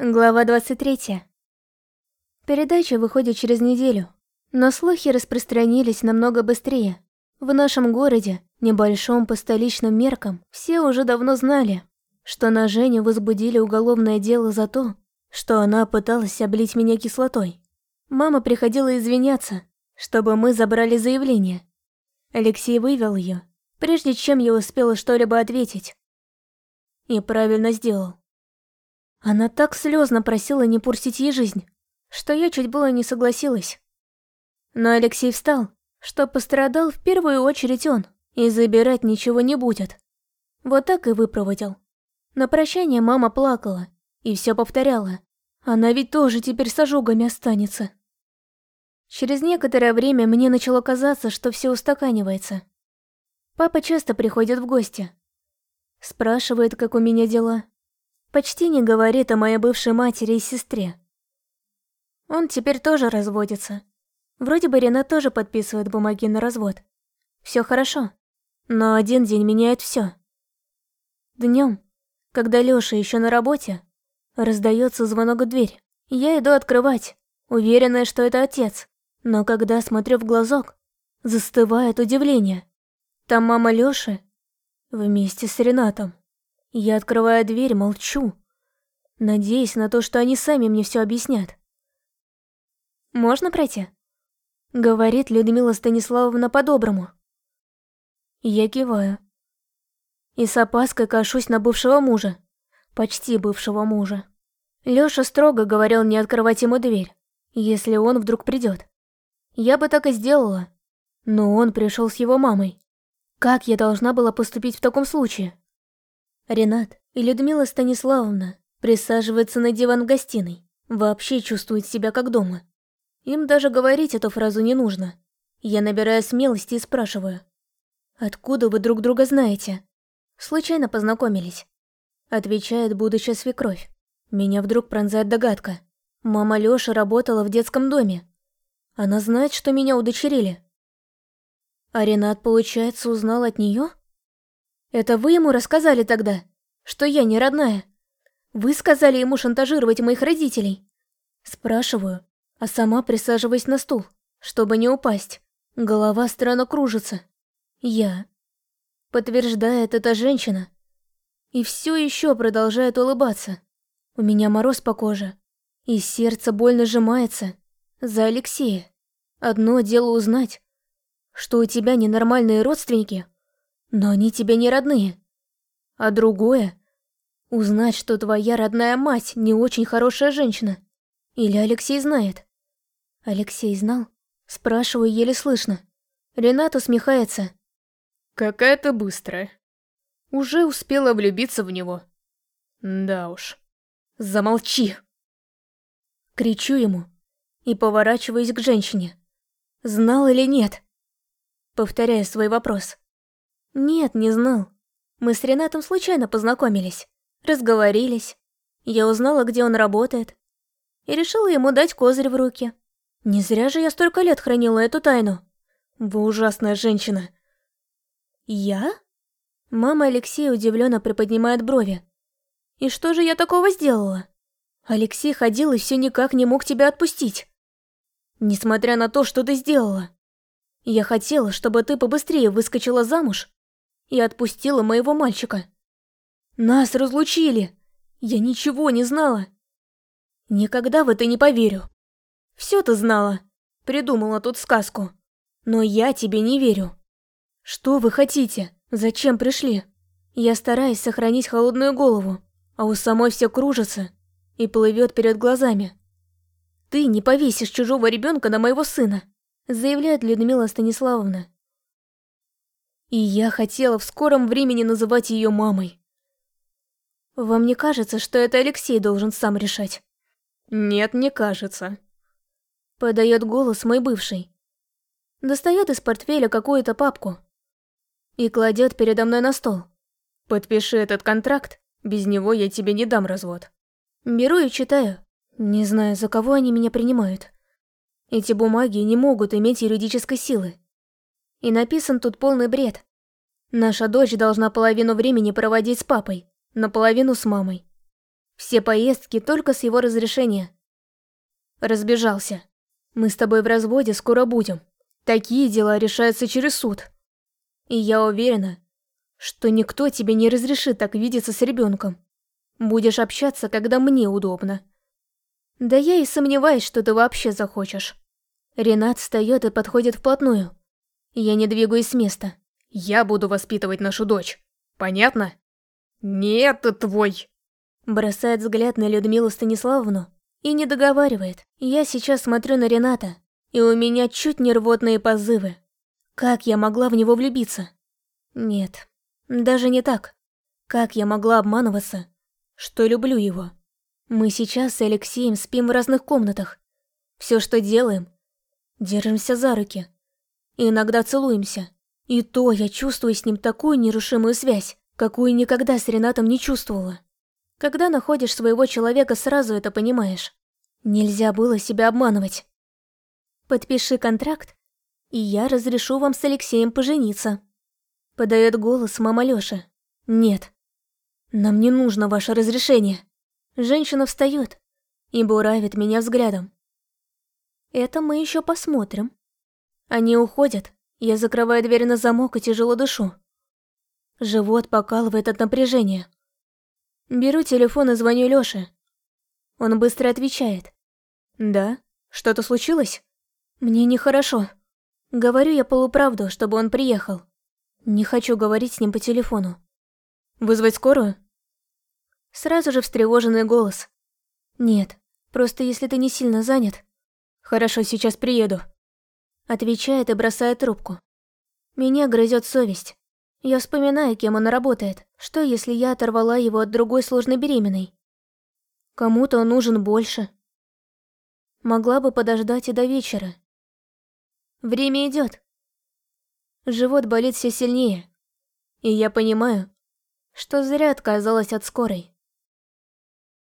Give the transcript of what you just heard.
Глава 23. Передача выходит через неделю, но слухи распространились намного быстрее. В нашем городе, небольшом по столичным меркам, все уже давно знали, что на Женю возбудили уголовное дело за то, что она пыталась облить меня кислотой. Мама приходила извиняться, чтобы мы забрали заявление. Алексей вывел ее, прежде чем я успела что-либо ответить. И правильно сделал. Она так слезно просила не портить ей жизнь, что я чуть было не согласилась. Но Алексей встал, что пострадал в первую очередь он, и забирать ничего не будет. Вот так и выпроводил. На прощание мама плакала и все повторяла. Она ведь тоже теперь с ожогами останется. Через некоторое время мне начало казаться, что все устаканивается. Папа часто приходит в гости. Спрашивает, как у меня дела. Почти не говорит о моей бывшей матери и сестре. Он теперь тоже разводится. Вроде бы Рена тоже подписывает бумаги на развод. Все хорошо. Но один день меняет все. Днем, когда Лёша еще на работе, раздается звонок в дверь. Я иду открывать, уверенная, что это отец. Но когда смотрю в глазок, застывает удивление. Там мама Лёши вместе с Ренатом. Я открываю дверь, молчу, надеясь на то, что они сами мне все объяснят. «Можно пройти?» — говорит Людмила Станиславовна по-доброму. Я киваю. И с опаской кашусь на бывшего мужа, почти бывшего мужа. Лёша строго говорил не открывать ему дверь, если он вдруг придет. Я бы так и сделала, но он пришел с его мамой. Как я должна была поступить в таком случае? Ренат и Людмила Станиславовна присаживаются на диван в гостиной, вообще чувствуют себя как дома. Им даже говорить эту фразу не нужно. Я набираю смелости и спрашиваю. «Откуда вы друг друга знаете?» «Случайно познакомились», — отвечает будущая свекровь. Меня вдруг пронзает догадка. Мама Лёши работала в детском доме. Она знает, что меня удочерили. А Ренат, получается, узнал от неё? Это вы ему рассказали тогда, что я не родная? Вы сказали ему шантажировать моих родителей? Спрашиваю, а сама присаживаясь на стул, чтобы не упасть. Голова странно кружится. Я. Подтверждает эта женщина. И все еще продолжает улыбаться. У меня мороз по коже. И сердце больно сжимается. За Алексея. Одно дело узнать, что у тебя ненормальные родственники, но они тебе не родные. А другое — узнать, что твоя родная мать не очень хорошая женщина. Или Алексей знает. Алексей знал? Спрашиваю еле слышно. Ренат усмехается. Какая ты быстрая. Уже успела влюбиться в него. Да уж. Замолчи. Кричу ему и поворачиваюсь к женщине. Знал или нет? Повторяю свой вопрос. Нет, не знал. Мы с Ренатом случайно познакомились. Разговорились. Я узнала, где он работает. И решила ему дать козырь в руки. Не зря же я столько лет хранила эту тайну. Вы ужасная женщина. Я? Мама Алексея удивленно приподнимает брови. И что же я такого сделала? Алексей ходил и все никак не мог тебя отпустить. Несмотря на то, что ты сделала. Я хотела, чтобы ты побыстрее выскочила замуж и отпустила моего мальчика. Нас разлучили. Я ничего не знала. Никогда в это не поверю. Все ты знала. Придумала тут сказку. Но я тебе не верю. Что вы хотите? Зачем пришли? Я стараюсь сохранить холодную голову, а у самой все кружится и плывет перед глазами. Ты не повесишь чужого ребенка на моего сына, заявляет Людмила Станиславовна. И я хотела в скором времени называть ее мамой. Вам не кажется, что это Алексей должен сам решать? Нет, не кажется. Подает голос мой бывший. Достает из портфеля какую-то папку и кладет передо мной на стол. Подпиши этот контракт, без него я тебе не дам развод. Беру и читаю. Не знаю, за кого они меня принимают. Эти бумаги не могут иметь юридической силы. И написан тут полный бред. Наша дочь должна половину времени проводить с папой, наполовину с мамой. Все поездки только с его разрешения. Разбежался. Мы с тобой в разводе скоро будем. Такие дела решаются через суд. И я уверена, что никто тебе не разрешит так видеться с ребенком. Будешь общаться, когда мне удобно. Да я и сомневаюсь, что ты вообще захочешь. Ренат встает и подходит вплотную. Я не двигаюсь с места. Я буду воспитывать нашу дочь. Понятно? Нет, ты твой. Бросает взгляд на Людмилу Станиславовну и не договаривает. Я сейчас смотрю на Рената, и у меня чуть не рвотные позывы. Как я могла в него влюбиться? Нет, даже не так. Как я могла обманываться, что люблю его? Мы сейчас с Алексеем спим в разных комнатах. Все, что делаем, держимся за руки. И иногда целуемся. И то я чувствую с ним такую нерушимую связь, какую никогда с Ренатом не чувствовала. Когда находишь своего человека, сразу это понимаешь. Нельзя было себя обманывать. Подпиши контракт, и я разрешу вам с Алексеем пожениться. Подает голос мама Лёша. Нет. Нам не нужно ваше разрешение. Женщина встает и буравит меня взглядом. Это мы еще посмотрим. Они уходят, я закрываю дверь на замок и тяжело дышу. Живот покалывает от напряжения. Беру телефон и звоню Лёше. Он быстро отвечает. «Да? Что-то случилось?» «Мне нехорошо». Говорю я полуправду, чтобы он приехал. Не хочу говорить с ним по телефону. «Вызвать скорую?» Сразу же встревоженный голос. «Нет, просто если ты не сильно занят». «Хорошо, сейчас приеду». Отвечает и бросает трубку. Меня грызет совесть. Я вспоминаю, кем он работает. Что, если я оторвала его от другой сложной беременной? Кому-то он нужен больше. Могла бы подождать и до вечера. Время идет. Живот болит все сильнее. И я понимаю, что зря отказалась от скорой.